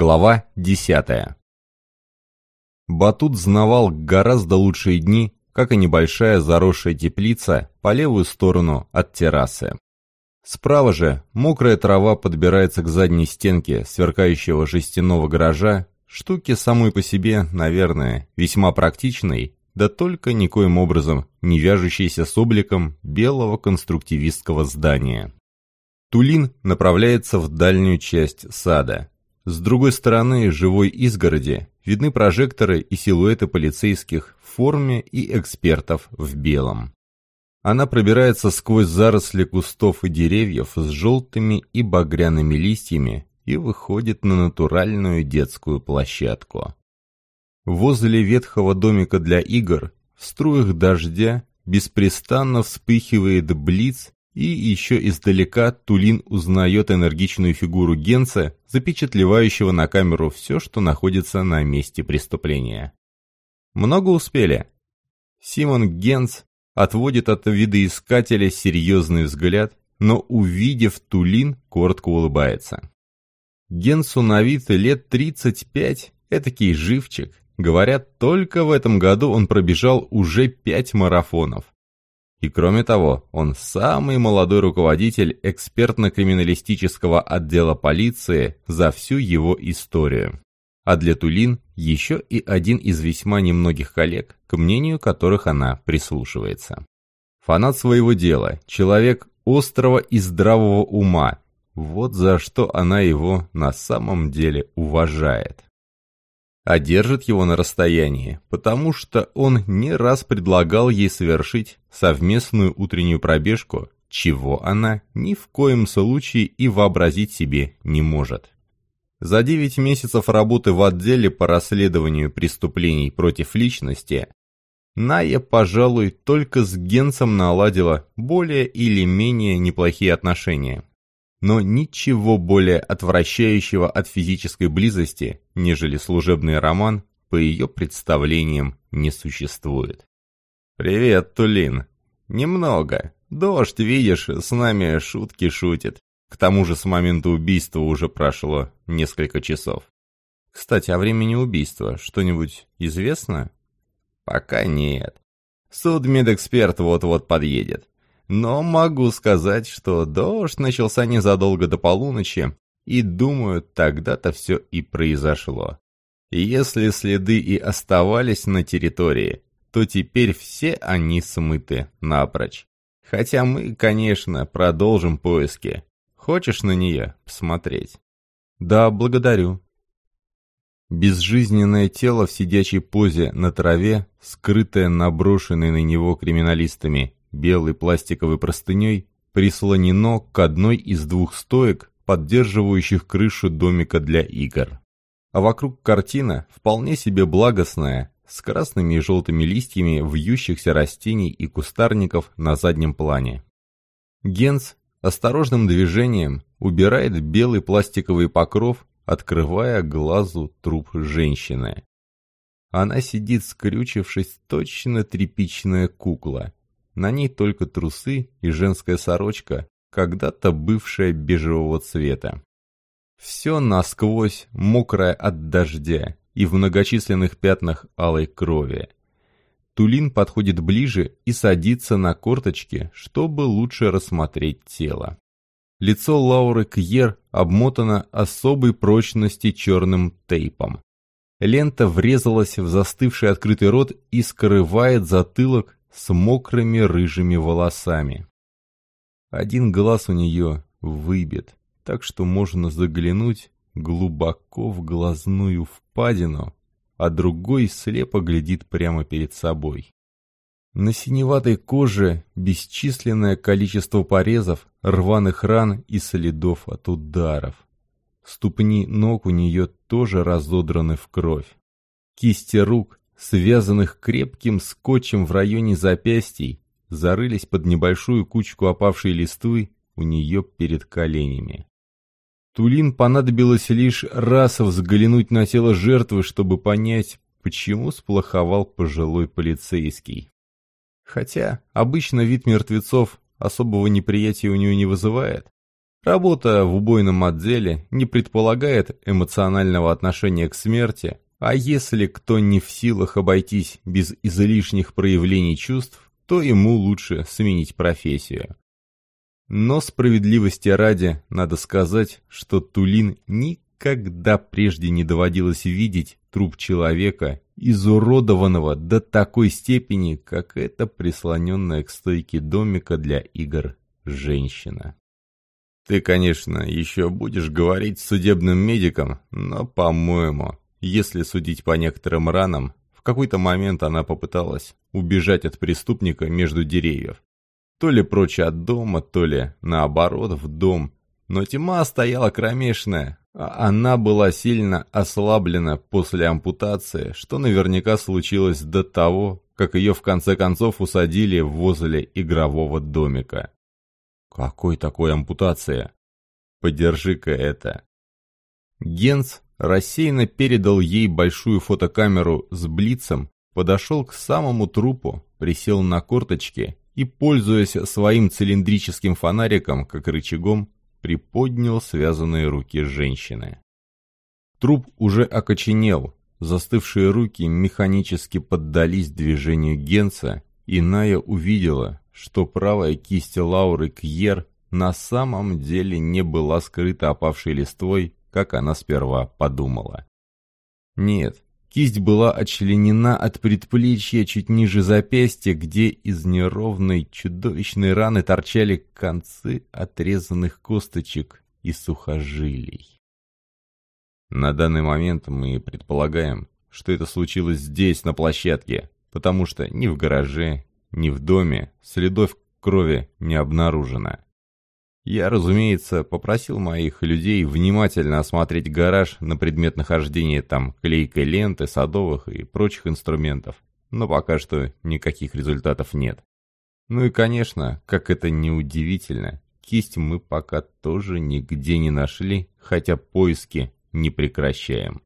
Глава 10. Батут знавал гораздо лучшие дни, как и небольшая заросшая теплица по левую сторону от террасы. Справа же мокрая трава подбирается к задней стенке сверкающего жестяного гаража, штуки самой по себе, наверное, весьма практичной, да только никоим образом не вяжущейся с обликом белого конструктивистского здания. Тулин направляется в дальнюю часть сада, с другой стороны живой изгороди видны прожекторы и силуэты полицейских в форме и экспертов в белом. Она пробирается сквозь заросли кустов и деревьев с желтыми и багряными листьями и выходит на натуральную детскую площадку. Возле ветхого домика для игр в струях дождя беспрестанно вспыхивает блиц и еще издалека Тулин узнает энергичную фигуру Генца, запечатлевающего на камеру все, что находится на месте преступления. Много успели. Симон Генц отводит от видоискателя серьезный взгляд, но, увидев Тулин, коротко улыбается. Генсу на вид лет 35, этакий живчик. Говорят, только в этом году он пробежал уже пять марафонов. И кроме того, он самый молодой руководитель экспертно-криминалистического отдела полиции за всю его историю. А для Тулин еще и один из весьма немногих коллег, к мнению которых она прислушивается. Фанат своего дела, человек острого и здравого ума, вот за что она его на самом деле уважает а держит его на расстоянии, потому что он не раз предлагал ей совершить совместную утреннюю пробежку, чего она ни в коем случае и вообразить себе не может. За 9 месяцев работы в отделе по расследованию преступлений против личности Ная, пожалуй, только с Генсом наладила более или менее неплохие отношения но ничего более отвращающего от физической близости, нежели служебный роман, по ее представлениям не существует. «Привет, Тулин. Немного. Дождь, видишь, с нами шутки шутит. К тому же с момента убийства уже прошло несколько часов. Кстати, о времени убийства что-нибудь известно? Пока нет. Судмедэксперт вот-вот подъедет. Но могу сказать, что дождь начался незадолго до полуночи, и думаю, тогда-то все и произошло. Если следы и оставались на территории, то теперь все они смыты напрочь. Хотя мы, конечно, продолжим поиски. Хочешь на нее посмотреть? Да, благодарю. Безжизненное тело в сидячей позе на траве, скрытое наброшенной на него криминалистами белой пластиковой простыней прислонено к одной из двух стоек, поддерживающих крышу домика для игр. А вокруг картина вполне себе благостная, с красными и желтыми листьями вьющихся растений и кустарников на заднем плане. Генс осторожным движением убирает белый пластиковый покров, открывая глазу труп женщины. Она сидит, скрючившись, точно тряпичная кукла, на ней только трусы и женская сорочка, когда-то бывшая бежевого цвета. Все насквозь мокрое от дождя и в многочисленных пятнах алой крови. Тулин подходит ближе и садится на корточки, чтобы лучше рассмотреть тело. Лицо Лауры Кьер обмотано особой прочности черным тейпом. Лента врезалась в застывший открытый рот и скрывает затылок с мокрыми рыжими волосами. Один глаз у нее выбит, так что можно заглянуть глубоко в глазную впадину, а другой слепо глядит прямо перед собой. На синеватой коже бесчисленное количество порезов, рваных ран и следов от ударов. Ступни ног у нее тоже разодраны в кровь. Кисти рук связанных крепким скотчем в районе запястий, зарылись под небольшую кучку опавшей листвы у нее перед коленями. Тулин понадобилось лишь раз взглянуть на тело жертвы, чтобы понять, почему сплоховал пожилой полицейский. Хотя обычно вид мертвецов особого неприятия у нее не вызывает. Работа в убойном отделе не предполагает эмоционального отношения к смерти, а если кто не в силах обойтись без излишних проявлений чувств, то ему лучше сменить профессию. Но справедливости ради надо сказать, что Тулин никогда прежде не доводилось видеть труп человека, изуродованного до такой степени, как эта прислоненная к стойке домика для игр женщина. Ты, конечно, еще будешь говорить с судебным медиком, но, по-моему, если судить по некоторым ранам, в какой-то момент она попыталась убежать от преступника между деревьев. То ли прочь от дома, то ли, наоборот, в дом. Но тьма стояла кромешная, а она была сильно ослаблена после ампутации, что наверняка случилось до того, как ее в конце концов усадили возле игрового домика. «Какой такой ампутация?» «Подержи-ка это». Генс рассеянно передал ей большую фотокамеру с блицем, подошел к самому трупу, присел на корточки и, пользуясь своим цилиндрическим фонариком как рычагом, приподнял связанные руки женщины. Труп уже окоченел, застывшие руки механически поддались движению Генца, и Ная увидела, что правая кисть Лауры Кьер на самом деле не была скрыта опавшей листвой, как она сперва подумала. Нет, кисть была отчленена от предплечья чуть ниже запястья, где из неровной чудовищной раны торчали концы отрезанных косточек и сухожилий. На данный момент мы предполагаем, что это случилось здесь, на площадке, потому что ни в гараже, ни в доме следов крови не обнаружено. Я, разумеется, попросил моих людей внимательно осмотреть гараж на предмет нахождения там клейкой ленты, садовых и прочих инструментов, но пока что никаких результатов нет. Ну и, конечно, как это ни удивительно, кисть мы пока тоже нигде не нашли, хотя поиски не прекращаем.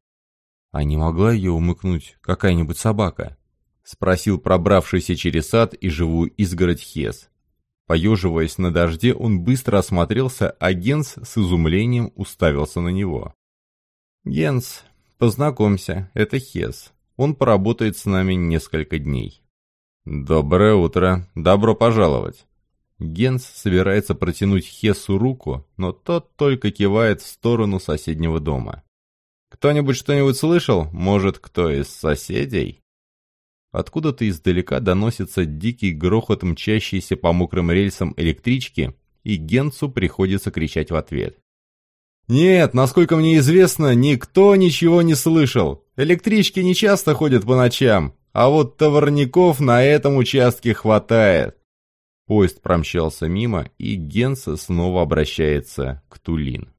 «А не могла ее умыкнуть какая-нибудь собака?» — спросил пробравшийся через сад и живую изгородь Хес. Поеживаясь на дожде, он быстро осмотрелся, а Генс с изумлением уставился на него. «Генс, познакомься, это Хес. Он поработает с нами несколько дней». «Доброе утро. Добро пожаловать». Генс собирается протянуть Хесу руку, но тот только кивает в сторону соседнего дома. «Кто-нибудь что-нибудь слышал? Может, кто из соседей?» Откуда-то издалека доносится дикий грохот мчащейся по мокрым рельсам электрички, и Генцу приходится кричать в ответ. «Нет, насколько мне известно, никто ничего не слышал. Электрички не часто ходят по ночам, а вот товарников на этом участке хватает». Поезд промчался мимо, и Генса снова обращается к Тулин.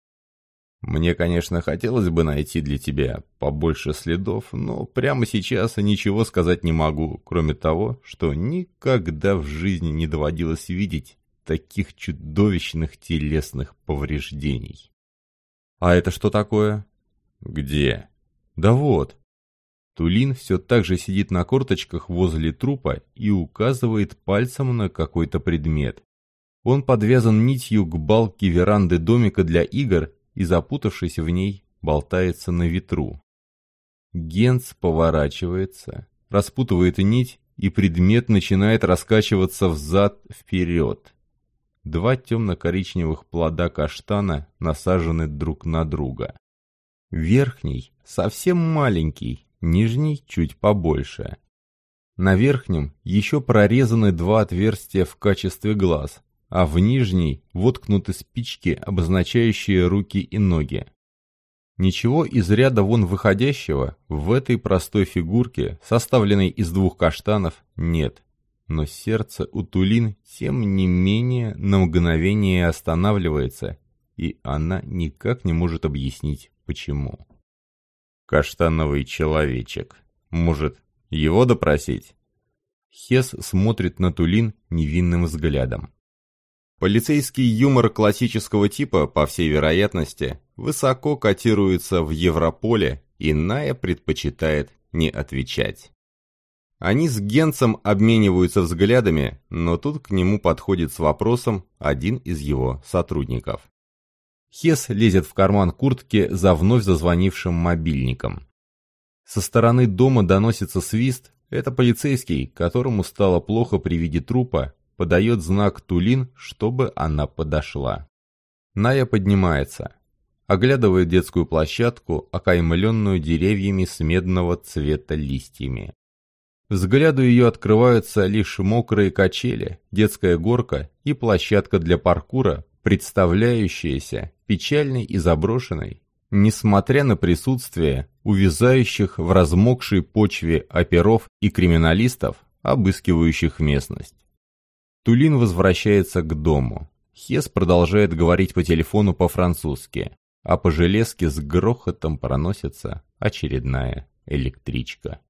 Мне, конечно, хотелось бы найти для тебя побольше следов, но прямо сейчас ничего сказать не могу, кроме того, что никогда в жизни не доводилось видеть таких чудовищных телесных повреждений. А это что такое? Где? Да вот. Тулин все так же сидит на корточках возле трупа и указывает пальцем на какой-то предмет. Он подвязан нитью к балке веранды домика для игр и, запутавшись в ней, болтается на ветру. Генц поворачивается, распутывает нить, и предмет начинает раскачиваться взад-вперед. Два темно-коричневых плода каштана насажены друг на друга. Верхний совсем маленький, нижний чуть побольше. На верхнем еще прорезаны два отверстия в качестве глаз, а в нижней воткнуты спички, обозначающие руки и ноги. Ничего из ряда вон выходящего в этой простой фигурке, составленной из двух каштанов, нет. Но сердце у Тулин, тем не менее, на мгновение останавливается, и она никак не может объяснить, почему. Каштановый человечек. Может, его допросить? Хес смотрит на Тулин невинным взглядом. Полицейский юмор классического типа, по всей вероятности, высоко котируется в Европоле, и Ная предпочитает не отвечать. Они с Генцем обмениваются взглядами, но тут к нему подходит с вопросом один из его сотрудников. Хес лезет в карман куртки за вновь зазвонившим мобильником. Со стороны дома доносится свист. Это полицейский, которому стало плохо при виде трупа, подает знак Тулин, чтобы она подошла. Ная поднимается, оглядывает детскую площадку, окаймленную деревьями с медного цвета листьями. Взгляду ее открываются лишь мокрые качели, детская горка и площадка для паркура, представляющаяся печальной и заброшенной, несмотря на присутствие увязающих в размокшей почве оперов и криминалистов, обыскивающих местность. Тулин возвращается к дому. Хес продолжает говорить по телефону по-французски, а по железке с грохотом проносится очередная электричка.